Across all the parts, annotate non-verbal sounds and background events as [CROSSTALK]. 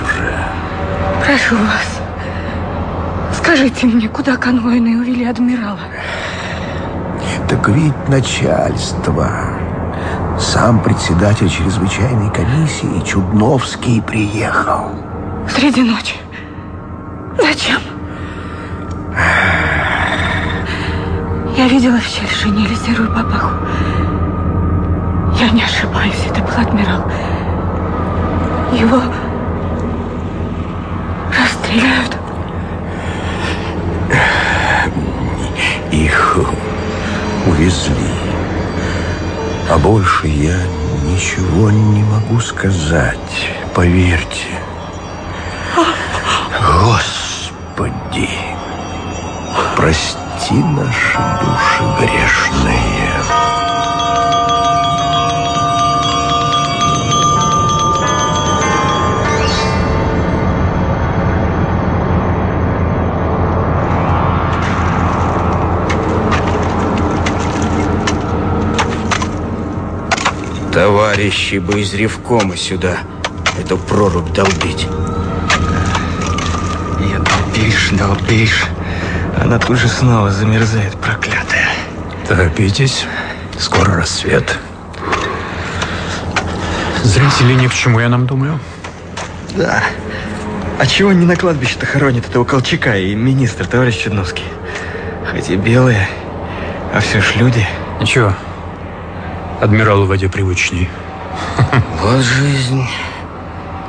уже. Прошу вас, скажите мне, куда конвойные увели адмирала? Так ведь начальство. Сам председатель чрезвычайной комиссии Чудновский приехал. Среди ночи? Зачем? Я видела в щель шинели серую папаху. Я не ошибаюсь, это был адмирал. Его расстреляют. Их увезли. А больше я ничего не могу сказать, поверьте. Господи, прости наши души грешные. Товарищи бы из Ревкома сюда эту прорубь долбить. Я долбишь, долбишь. Она тут же снова замерзает, проклятая. Торопитесь, скоро рассвет. Зрители ни к чему, я нам думаю. Да. А чего не на кладбище-то хоронят этого Колчака и министр, товарищ Чудновский? Хоть и белые, а все ж люди. Ничего, адмирал в воде привычней. Вот жизнь.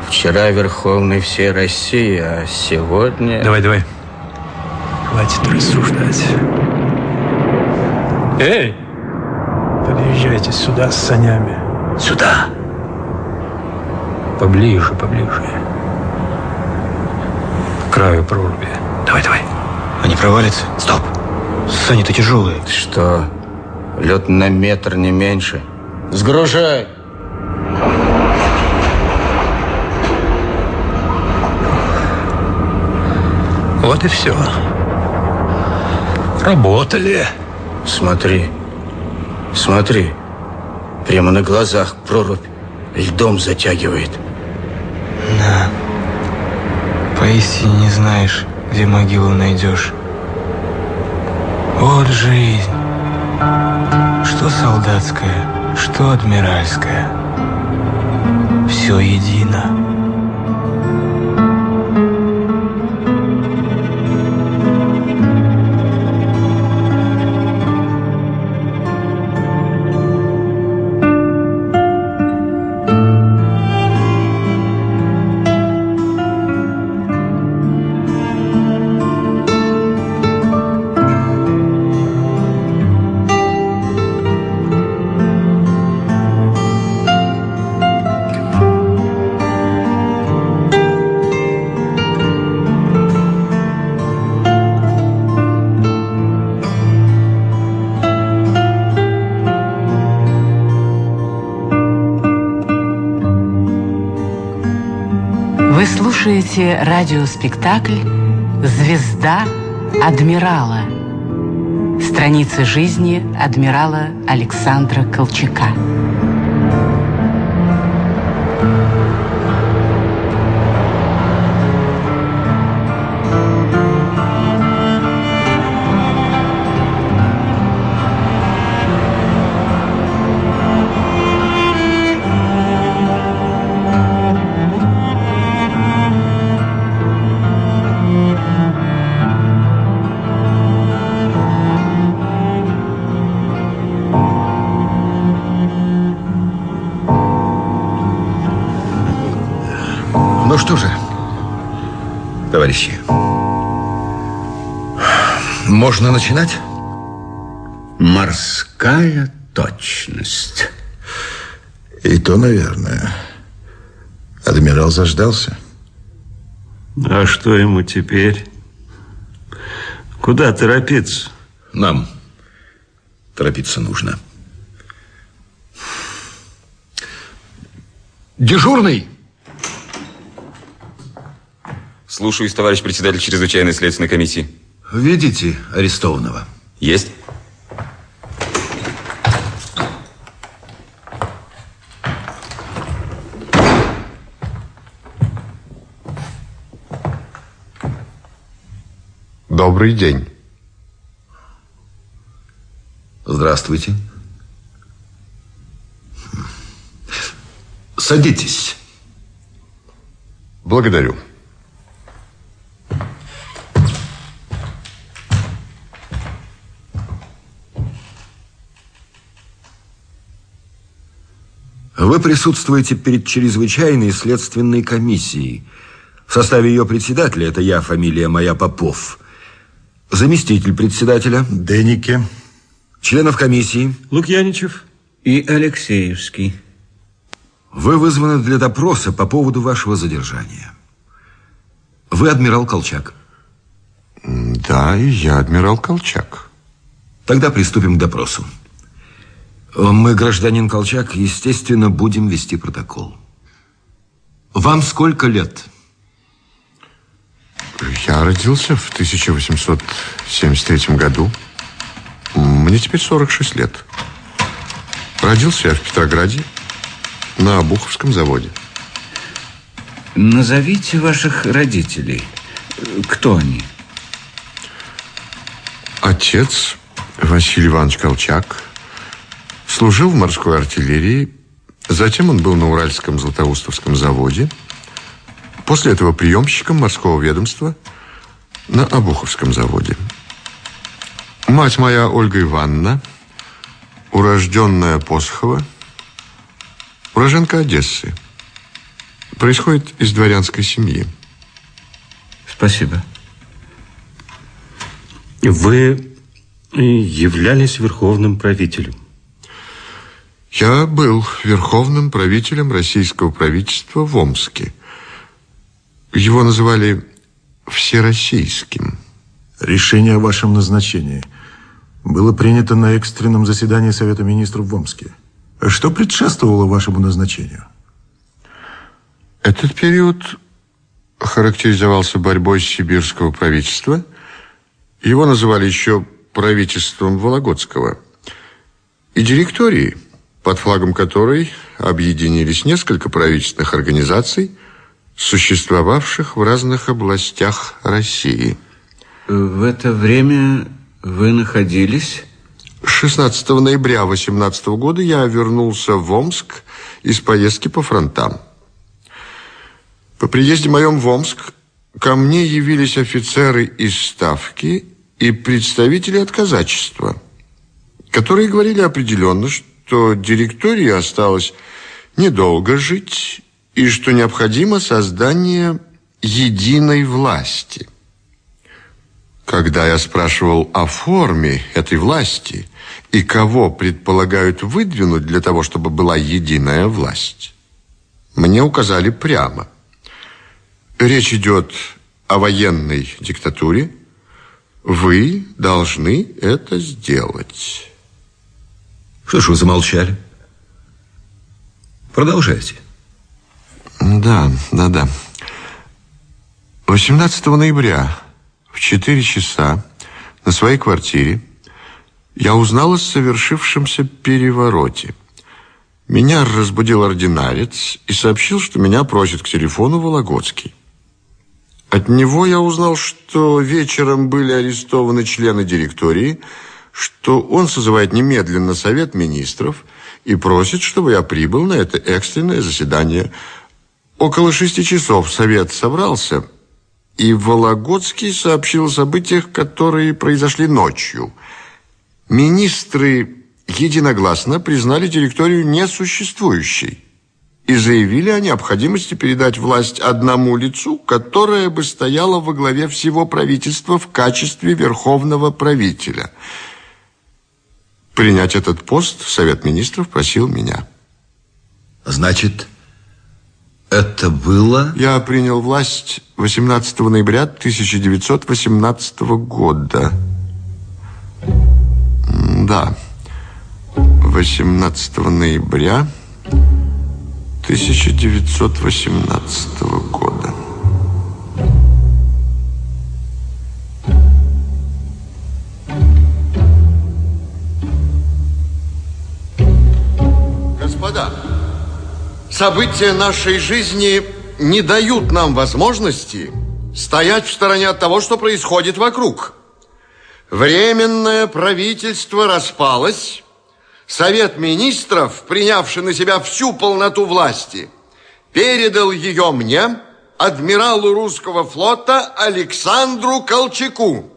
Вчера Верховный всей России, а сегодня... Давай, давай. Хватит рассуждать. Эй! Подъезжайте сюда с санями. Сюда. Поближе, поближе. К краю проруби. Давай, давай. Они провалятся? Стоп. Сани-то тяжелые. Что, лед на метр не меньше? Сгружай! Вот и все. Работали. Смотри, смотри. Прямо на глазах прорубь льдом затягивает. Да. Поистине не знаешь, где могилу найдешь. Вот жизнь. Что солдатская, что адмиральская. Все едино. Слушаете радиоспектакль «Звезда адмирала». Страницы жизни адмирала Александра Колчака. Можно начинать? Морская точность. И то, наверное. Адмирал заждался. А что ему теперь? Куда торопиться? Нам торопиться нужно. Дежурный! Слушаюсь, товарищ председатель чрезвычайной следственной комиссии. Видите арестованного? Есть. Добрый день. Здравствуйте. Садитесь. Благодарю. Вы присутствуете перед чрезвычайной следственной комиссией. В составе ее председателя, это я, фамилия моя Попов, заместитель председателя. Деннике. Членов комиссии. Лукьяничев. И Алексеевский. Вы вызваны для допроса по поводу вашего задержания. Вы адмирал Колчак. Да, и я адмирал Колчак. Тогда приступим к допросу. Мы, гражданин Колчак, естественно, будем вести протокол. Вам сколько лет? Я родился в 1873 году. Мне теперь 46 лет. Родился я в Петрограде на Обуховском заводе. Назовите ваших родителей. Кто они? Отец Василий Иванович Колчак служил в морской артиллерии. Затем он был на Уральском Златоустовском заводе. После этого приемщиком морского ведомства на Обуховском заводе. Мать моя Ольга Ивановна, урожденная Посохова, уроженка Одессы. Происходит из дворянской семьи. Спасибо. Вы являлись верховным правителем. Я был верховным правителем российского правительства в Омске. Его называли всероссийским. Решение о вашем назначении было принято на экстренном заседании Совета Министров в Омске. Что предшествовало вашему назначению? Этот период характеризовался борьбой сибирского правительства. Его называли еще правительством Вологодского. И директории, под флагом которой объединились несколько правительственных организаций, существовавших в разных областях России. В это время вы находились... 16 ноября 18 года я вернулся в Омск из поездки по фронтам. По приезде моем в Омск ко мне явились офицеры из Ставки и представители от казачества, которые говорили определенно, что директории осталось недолго жить и что необходимо создание единой власти. Когда я спрашивал о форме этой власти и кого предполагают выдвинуть для того, чтобы была единая власть, мне указали прямо. Речь идет о военной диктатуре. Вы должны это сделать. Что ж вы замолчали? Продолжайте. Да, да, да. 18 ноября в 4 часа на своей квартире я узнал о совершившемся перевороте. Меня разбудил ординарец и сообщил, что меня просит к телефону Вологодский. От него я узнал, что вечером были арестованы члены директории, что он созывает немедленно совет министров и просит, чтобы я прибыл на это экстренное заседание. Около шести часов совет собрался, и Вологодский сообщил о событиях, которые произошли ночью. Министры единогласно признали директорию несуществующей и заявили о необходимости передать власть одному лицу, которое бы стояло во главе всего правительства в качестве верховного правителя. Принять этот пост Совет Министров просил меня. Значит, это было... Я принял власть 18 ноября 1918 года. Да, 18 ноября 1918 года. События нашей жизни не дают нам возможности стоять в стороне от того, что происходит вокруг. Временное правительство распалось, Совет министров, принявший на себя всю полноту власти, передал ее мне, адмиралу русского флота Александру Колчаку.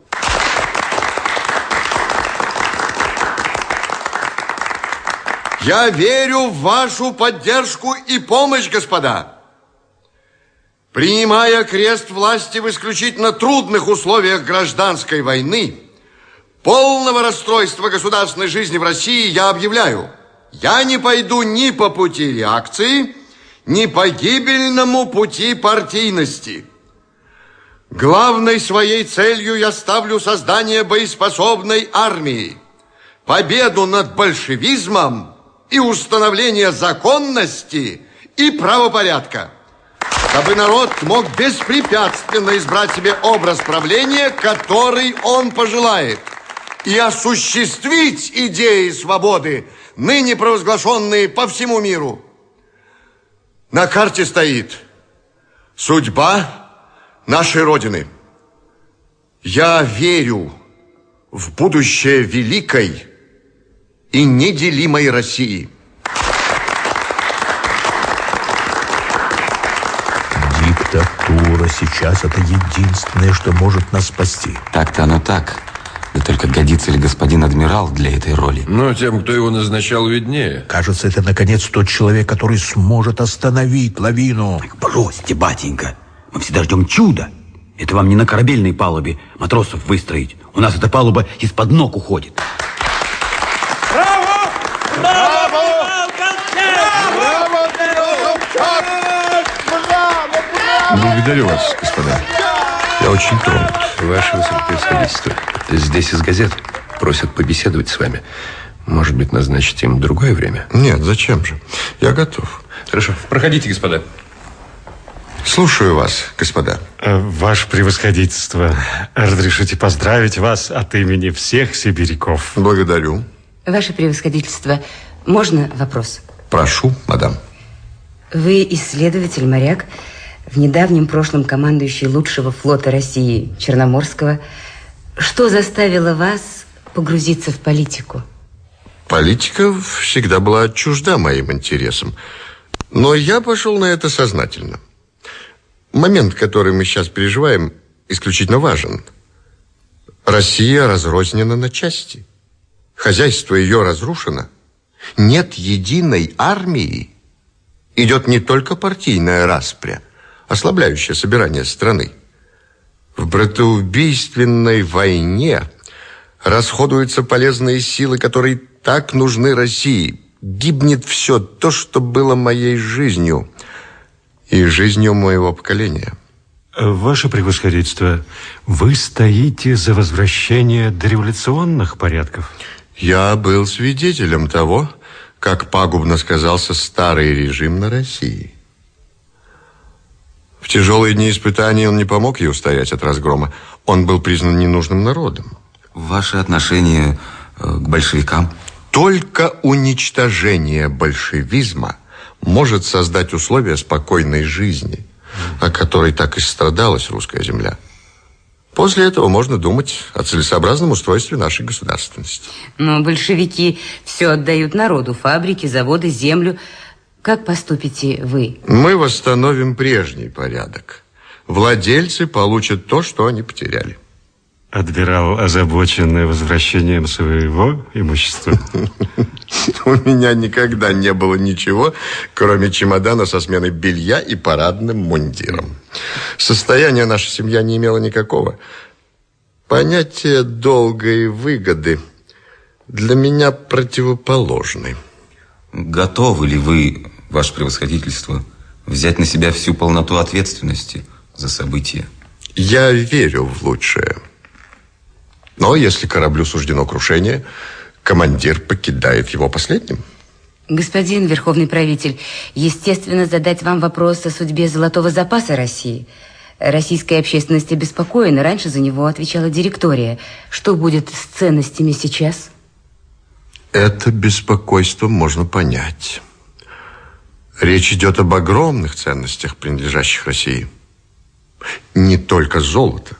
Я верю в вашу поддержку и помощь, господа. Принимая крест власти в исключительно трудных условиях гражданской войны, полного расстройства государственной жизни в России я объявляю, я не пойду ни по пути реакции, ни по гибельному пути партийности. Главной своей целью я ставлю создание боеспособной армии, победу над большевизмом и установление законности и правопорядка, дабы народ мог беспрепятственно избрать себе образ правления, который он пожелает, и осуществить идеи свободы, ныне провозглашенные по всему миру. На карте стоит судьба нашей Родины. Я верю в будущее великой и неделимой России. Диктатура сейчас это единственное, что может нас спасти. Так-то оно так. Да только годится ли господин адмирал для этой роли? Ну, тем, кто его назначал, виднее. Кажется, это наконец тот человек, который сможет остановить лавину. Так бросьте, батенька. Мы всегда ждем чуда. Это вам не на корабельной палубе матросов выстроить. У нас эта палуба из-под ног уходит. Благодарю вас, господа. Я очень тронут. Ваше высокопревосходительство. Здесь из газет просят побеседовать с вами. Может быть, назначить им другое время? Нет, зачем же? Я готов. Хорошо. Проходите, господа. Слушаю вас, господа. Э, ваше превосходительство, разрешите поздравить вас от имени всех сибиряков. Благодарю. Ваше превосходительство, можно вопрос? Прошу, мадам. Вы исследователь, моряк, в недавнем прошлом командующий лучшего флота России, Черноморского. Что заставило вас погрузиться в политику? Политика всегда была чужда моим интересам. Но я пошел на это сознательно. Момент, который мы сейчас переживаем, исключительно важен. Россия разрознена на части. Хозяйство ее разрушено. Нет единой армии. Идет не только партийная распря, ослабляющая собирание страны. В братоубийственной войне расходуются полезные силы, которые так нужны России. Гибнет все то, что было моей жизнью и жизнью моего поколения. Ваше превосходительство, вы стоите за возвращение дореволюционных порядков? Я был свидетелем того, как пагубно сказался старый режим на России. Тяжелые дни испытаний он не помог ей устоять от разгрома. Он был признан ненужным народом. Ваше отношение э, к большевикам? Только уничтожение большевизма может создать условия спокойной жизни, о которой так и страдалась русская земля. После этого можно думать о целесообразном устройстве нашей государственности. Но большевики все отдают народу. Фабрики, заводы, землю. Как поступите вы? Мы восстановим прежний порядок. Владельцы получат то, что они потеряли. Адмирал, озабоченный возвращением своего имущества? [LAUGHS] У меня никогда не было ничего, кроме чемодана со сменой белья и парадным мундиром. Состояния наша семья не имела никакого. Понятие долга и выгоды для меня противоположны. Готовы ли вы, ваше превосходительство, взять на себя всю полноту ответственности за события? Я верю в лучшее. Но если кораблю суждено крушение, командир покидает его последним. Господин Верховный правитель, естественно, задать вам вопрос о судьбе золотого запаса России. Российская общественность обеспокоена. Раньше за него отвечала директория. Что будет с ценностями сейчас? Это беспокойство можно понять. Речь идет об огромных ценностях, принадлежащих России. Не только золото,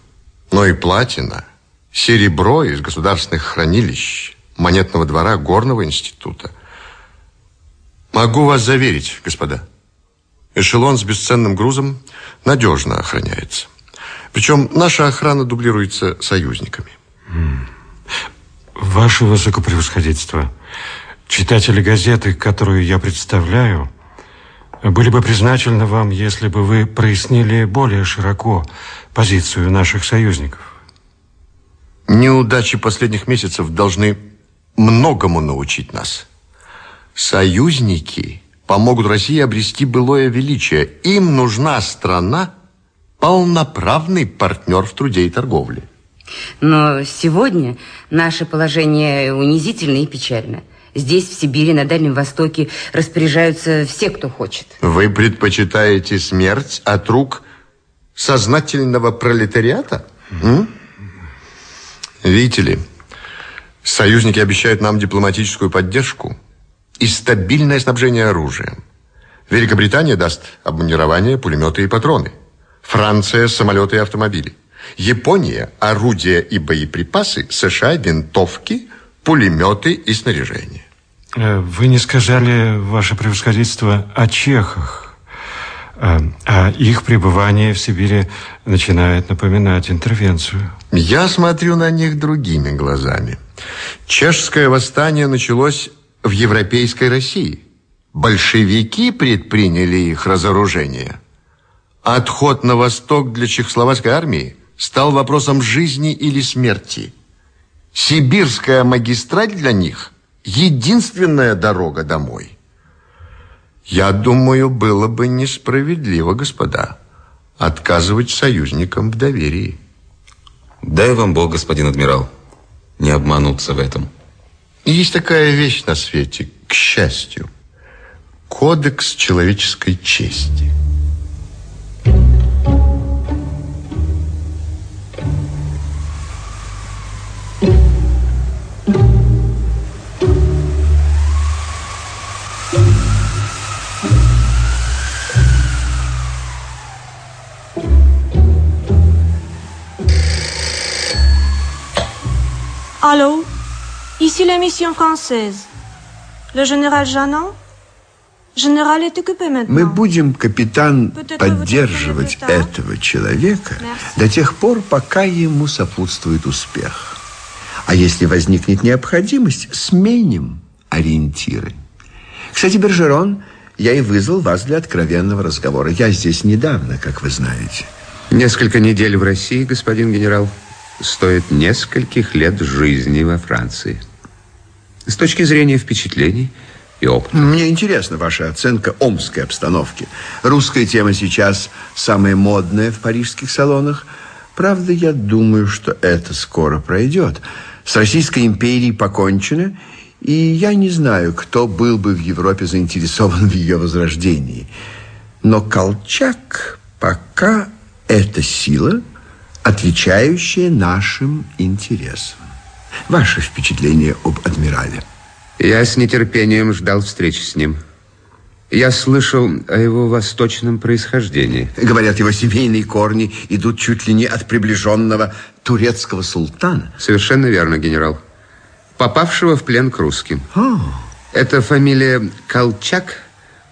но и платина, серебро из государственных хранилищ, монетного двора Горного института. Могу вас заверить, господа, эшелон с бесценным грузом надежно охраняется. Причем наша охрана дублируется союзниками. Ваше высокопревосходительство, читатели газеты, которую я представляю, были бы признательны вам, если бы вы прояснили более широко позицию наших союзников. Неудачи последних месяцев должны многому научить нас. Союзники помогут России обрести былое величие. Им нужна страна, полноправный партнер в труде и торговле. Но сегодня наше положение унизительно и печально. Здесь, в Сибири, на Дальнем Востоке распоряжаются все, кто хочет. Вы предпочитаете смерть от рук сознательного пролетариата? М? Видите ли, союзники обещают нам дипломатическую поддержку и стабильное снабжение оружием. Великобритания даст обмунирование, пулеметы и патроны. Франция – самолеты и автомобили. Япония – орудия и боеприпасы, США – винтовки, пулеметы и снаряжение. Э, Вы не сказали, ваше превосходительство, о чехах. Э, А их пребывание в Сибири начинает напоминать интервенцию. Я смотрю на них другими глазами. Чешское восстание началось в европейской России. Большевики предприняли их разоружение. Отход на восток для чехословацкой армии стал вопросом жизни или смерти. Сибирская магистраль для них – единственная дорога домой. Я думаю, было бы несправедливо, господа, отказывать союзникам в доверии. Дай вам Бог, господин адмирал, не обмануться в этом. Есть такая вещь на свете, к счастью. Кодекс человеческой чести. Allô Ici la mission française. Le général Janon Général est occupé maintenant. Мы будем, капитан, поддерживать этого человека Merci. до тех пор, пока ему сопутствует успех. А если возникнет необходимость, сменим ориентиры. Кстати, Бержерон, я и вызвал вас для откровенного разговора. Я здесь недавно, как вы знаете. Несколько недель в России, господин генерал, стоит нескольких лет жизни во Франции. С точки зрения впечатлений и опыта. Мне интересна ваша оценка омской обстановки. Русская тема сейчас самая модная в парижских салонах. Правда, я думаю, что это скоро пройдет. С Российской империей покончено, и я не знаю, кто был бы в Европе заинтересован в ее возрождении. Но Колчак пока это сила, отвечающая нашим интересам. Ваше впечатление об адмирале? Я с нетерпением ждал встречи с ним. Я слышал о его восточном происхождении. Говорят, его семейные корни идут чуть ли не от приближенного турецкого султана. Совершенно верно, генерал. Попавшего в плен к русским. О, Эта фамилия Колчак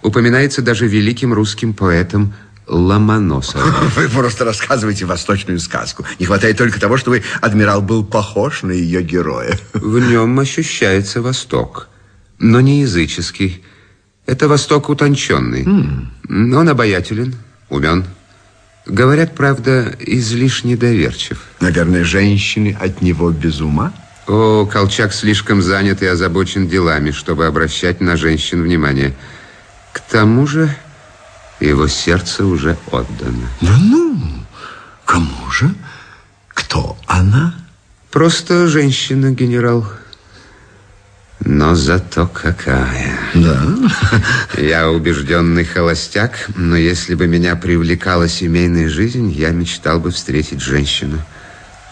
упоминается даже великим русским поэтом Ломоносовым. [LAUGHS] Вы просто рассказываете восточную сказку. Не хватает только того, чтобы адмирал был похож на ее героя. В нем ощущается Восток, но не языческий. Это Восток утонченный. Он обаятелен, умен. Говорят, правда, излишне доверчив. Наверное, женщины от него без ума? О, Колчак слишком занят и озабочен делами, чтобы обращать на женщин внимание. К тому же его сердце уже отдано. Да ну, кому же? Кто она? Просто женщина, генерал. Но зато какая. Да. Я убежденный холостяк, но если бы меня привлекала семейная жизнь, я мечтал бы встретить женщину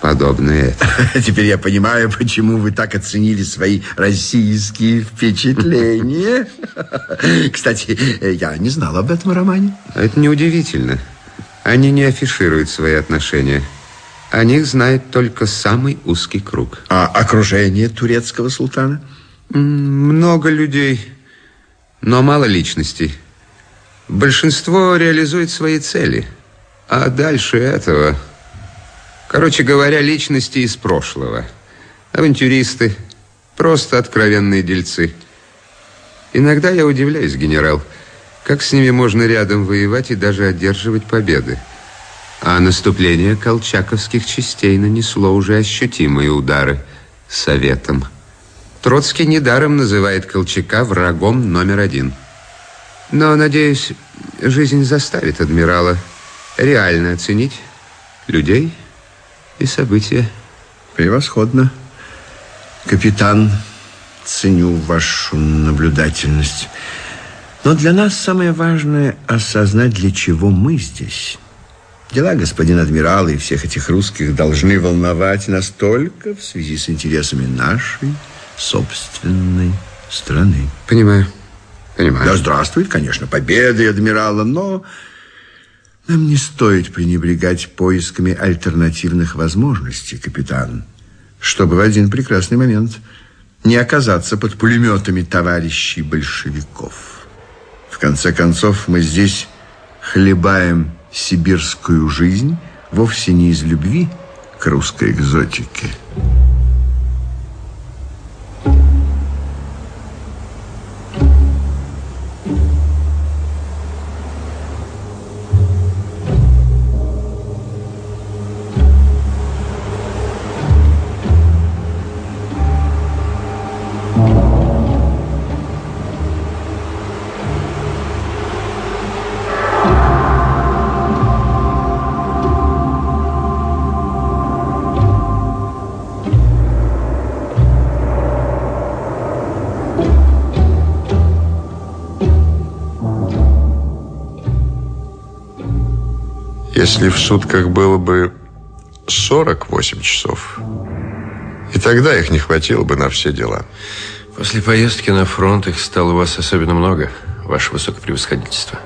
подобное. [LAUGHS] Теперь я понимаю, почему вы так оценили свои российские впечатления. [LAUGHS] Кстати, я не знал об этом романе. Это неудивительно. Они не афишируют свои отношения. О них знает только самый узкий круг. А окружение турецкого султана? Много людей, но мало личностей. Большинство реализует свои цели. А дальше этого... Короче говоря, личности из прошлого. Авантюристы, просто откровенные дельцы. Иногда я удивляюсь, генерал, как с ними можно рядом воевать и даже одерживать победы. А наступление колчаковских частей нанесло уже ощутимые удары советом. Троцкий недаром называет Колчака врагом номер один. Но, надеюсь, жизнь заставит адмирала реально оценить людей и события. Превосходно. Капитан, ценю вашу наблюдательность. Но для нас самое важное осознать, для чего мы здесь. Дела господина адмирала и всех этих русских должны волновать нас только в связи с интересами нашей собственной страны. Понимаю. Понимаю. Да здравствует, конечно, победы адмирала, но нам не стоит пренебрегать поисками альтернативных возможностей, капитан, чтобы в один прекрасный момент не оказаться под пулеметами товарищей большевиков. В конце концов, мы здесь хлебаем сибирскую жизнь вовсе не из любви к русской экзотике. Если в сутках было бы 48 часов, и тогда их не хватило бы на все дела. После поездки на фронт их стало у вас особенно много, ваше высокопревосходительство.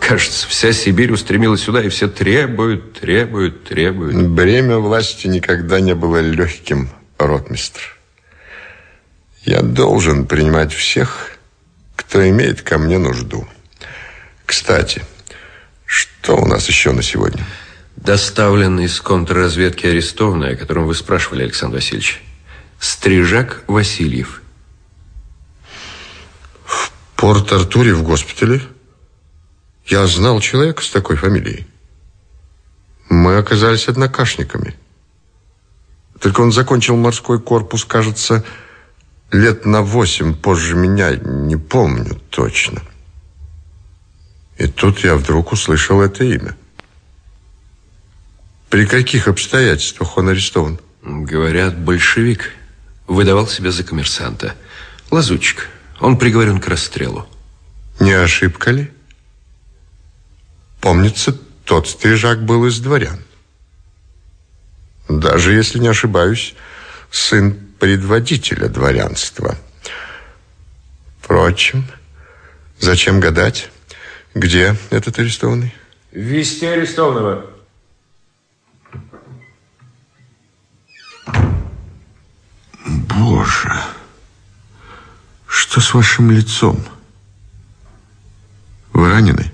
Кажется, вся Сибирь устремилась сюда, и все требуют, требуют, требуют. Бремя власти никогда не было легким, ротмистр. Я должен принимать всех, кто имеет ко мне нужду. Кстати, что у нас еще на сегодня? Доставлен из контрразведки арестованный, о котором вы спрашивали, Александр Васильевич. Стрижак Васильев. В Порт-Артуре в госпитале? Я знал человека с такой фамилией. Мы оказались однокашниками. Только он закончил морской корпус, кажется, лет на восемь позже меня, не помню точно. И тут я вдруг услышал это имя. При каких обстоятельствах он арестован? Говорят, большевик выдавал себя за коммерсанта. Лазутчик. Он приговорен к расстрелу. Не ошибка ли? Помнится, тот стрижак был из дворян. Даже, если не ошибаюсь, сын предводителя дворянства. Впрочем, зачем гадать? Где этот арестованный? Вести арестованного. Боже, что с вашим лицом? Вы ранены?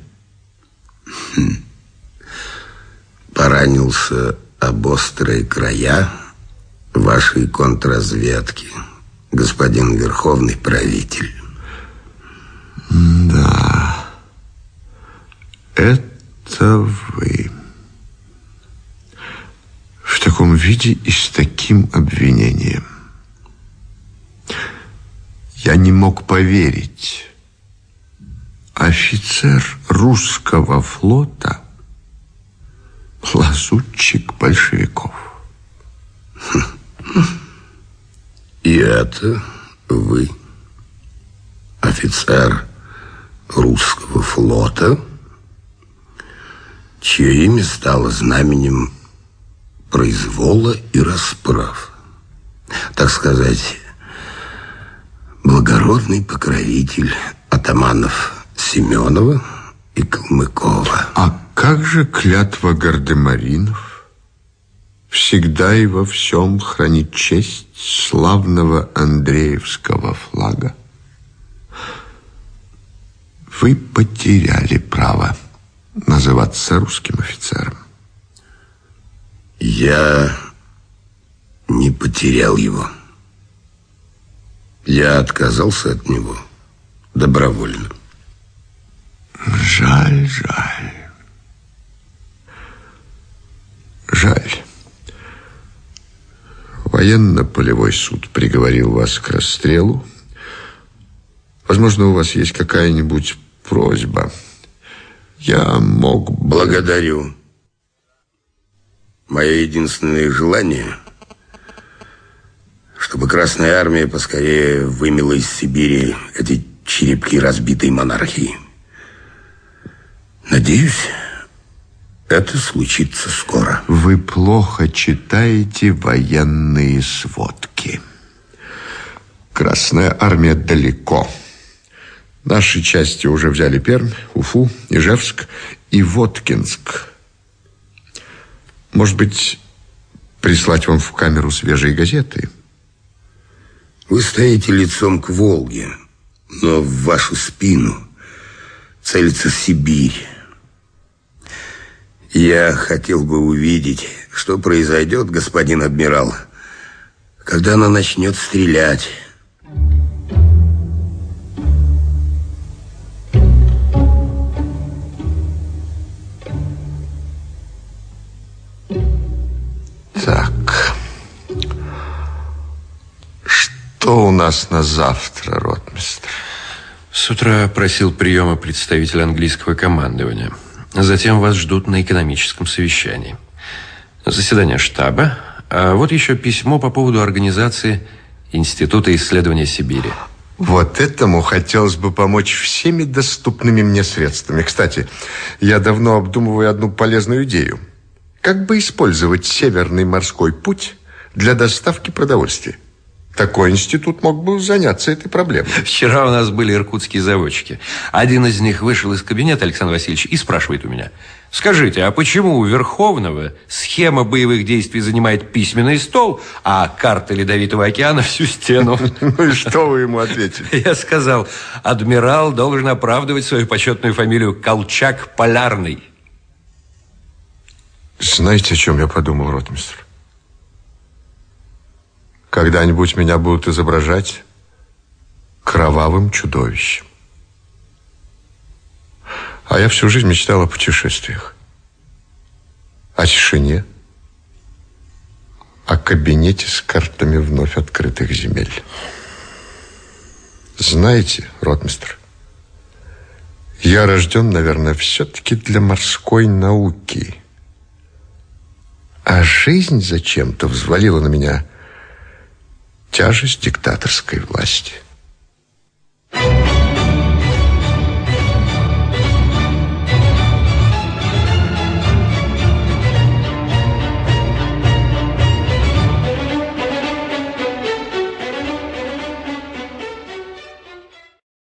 Хм. Поранился об острые края вашей контрразведки, господин Верховный правитель. Да, это вы. В таком виде и с таким обвинением. Я не мог поверить. Офицер русского флота лазутчик большевиков. [LAUGHS] И это вы, офицер русского флота, чье имя стало знаменем произвола и расправ. Так сказать, благородный покровитель атаманов Семенова и Калмыкова. А как же клятва гардемаринов? Всегда и во всем хранить честь славного Андреевского флага. Вы потеряли право называться русским офицером. Я не потерял его. Я отказался от него добровольно. Жаль, жаль. Жаль. Военно-полевой суд приговорил вас к расстрелу. Возможно, у вас есть какая-нибудь просьба. Я мог. Благодарю. Мое единственное желание, чтобы Красная Армия поскорее вымела из Сибири эти черепки разбитой монархии. Надеюсь, это случится скоро. Вы плохо читаете военные сводки. Красная армия далеко. Наши части уже взяли Пермь, Уфу, Ижевск и Воткинск. Может быть, прислать вам в камеру свежие газеты? Вы стоите лицом к Волге, но в вашу спину целится Сибирь. Я хотел бы увидеть, что произойдет, господин адмирал, когда она начнет стрелять. Что у нас на завтра, ротмистр? С утра просил приема представителя английского командования. Затем вас ждут на экономическом совещании. Заседание штаба. А вот еще письмо по поводу организации Института исследования Сибири. Вот этому хотелось бы помочь всеми доступными мне средствами. Кстати, я давно обдумываю одну полезную идею. Как бы использовать Северный морской путь для доставки продовольствия? Такой институт мог бы заняться этой проблемой. [LAUGHS] Вчера у нас были иркутские заводчики. Один из них вышел из кабинета, Александр Васильевич, и спрашивает у меня. Скажите, а почему у Верховного схема боевых действий занимает письменный стол, а карта Ледовитого океана всю стену? [LAUGHS] Ну и что вы ему ответили? [LAUGHS] Я сказал, адмирал должен оправдывать свою почетную фамилию Колчак Полярный. Знаете, о чем я подумал, ротмистр? Когда-нибудь меня будут изображать кровавым чудовищем. А я всю жизнь мечтал о путешествиях. О тишине. О кабинете с картами вновь открытых земель. Знаете, ротмистр, я рожден, наверное, все-таки для морской науки. А жизнь зачем-то взвалила на меня тяжесть диктаторской власти.